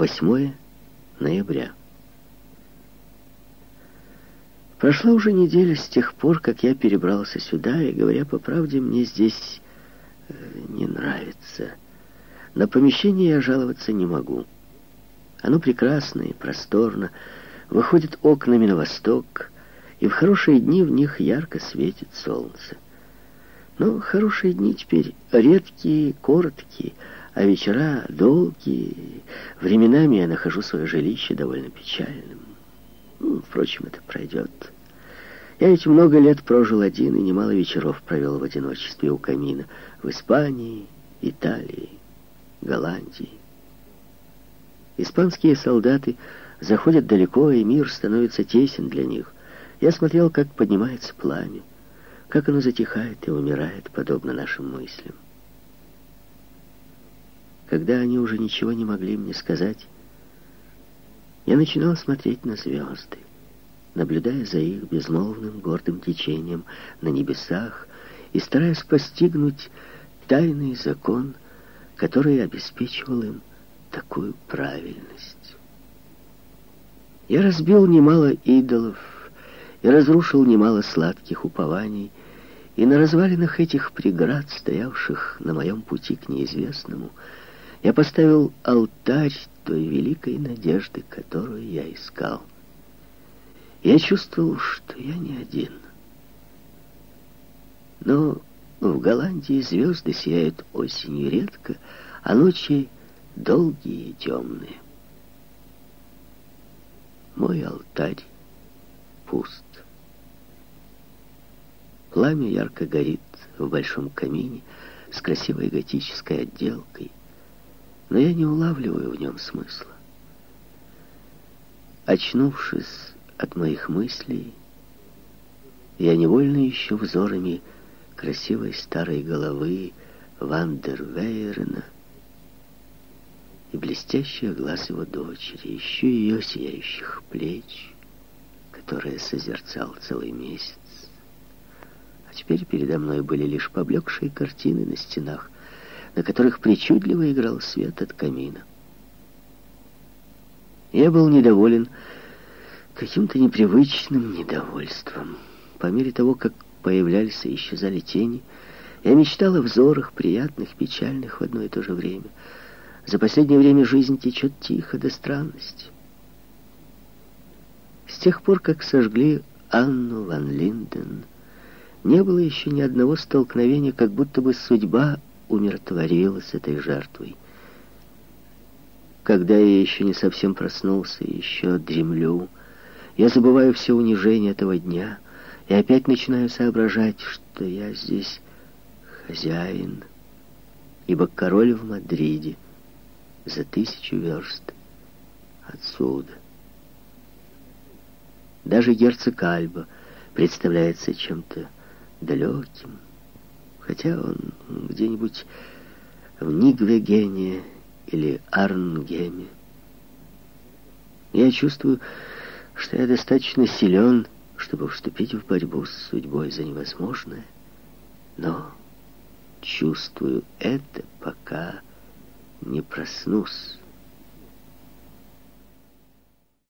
8 ноября. Прошла уже неделя с тех пор, как я перебрался сюда, и, говоря по правде, мне здесь э, не нравится. На помещение я жаловаться не могу. Оно прекрасно и просторно, выходит окнами на восток, и в хорошие дни в них ярко светит солнце. Но хорошие дни теперь редкие, короткие, а вечера долгие. Временами я нахожу свое жилище довольно печальным. Ну, впрочем, это пройдет. Я ведь много лет прожил один и немало вечеров провел в одиночестве у камина в Испании, Италии, Голландии. Испанские солдаты заходят далеко, и мир становится тесен для них. Я смотрел, как поднимается пламя, как оно затихает и умирает, подобно нашим мыслям. Когда они уже ничего не могли мне сказать, я начинал смотреть на звезды, наблюдая за их безмолвным гордым течением на небесах и стараясь постигнуть тайный закон, который обеспечивал им такую правильность. Я разбил немало идолов и разрушил немало сладких упований, и на развалинах этих преград, стоявших на моем пути к неизвестному, я поставил алтарь той великой надежды, которую я искал. Я чувствовал, что я не один. Но в Голландии звезды сияют осенью редко, а ночи долгие и темные. Мой алтарь пуст. Пламя ярко горит в большом камине с красивой готической отделкой но я не улавливаю в нем смысла. Очнувшись от моих мыслей, я невольно ищу взорами красивой старой головы Вандервейрена и блестящих глаз его дочери, ищу ее сияющих плеч, которые созерцал целый месяц. А теперь передо мной были лишь поблекшие картины на стенах, на которых причудливо играл свет от камина. Я был недоволен каким-то непривычным недовольством. По мере того, как появлялись и исчезали тени, я мечтал о взорах, приятных, печальных в одно и то же время. За последнее время жизнь течет тихо до странности. С тех пор, как сожгли Анну Ван Линден, не было еще ни одного столкновения, как будто бы судьба умиротворилась этой жертвой. Когда я еще не совсем проснулся, еще дремлю, я забываю все унижения этого дня и опять начинаю соображать, что я здесь хозяин, ибо король в Мадриде за тысячу верст отсюда. Даже герцог Альба представляется чем-то далеким, хотя он где-нибудь в Нигвегене или Арнгеме. Я чувствую, что я достаточно силен, чтобы вступить в борьбу с судьбой за невозможное, но чувствую это, пока не проснусь.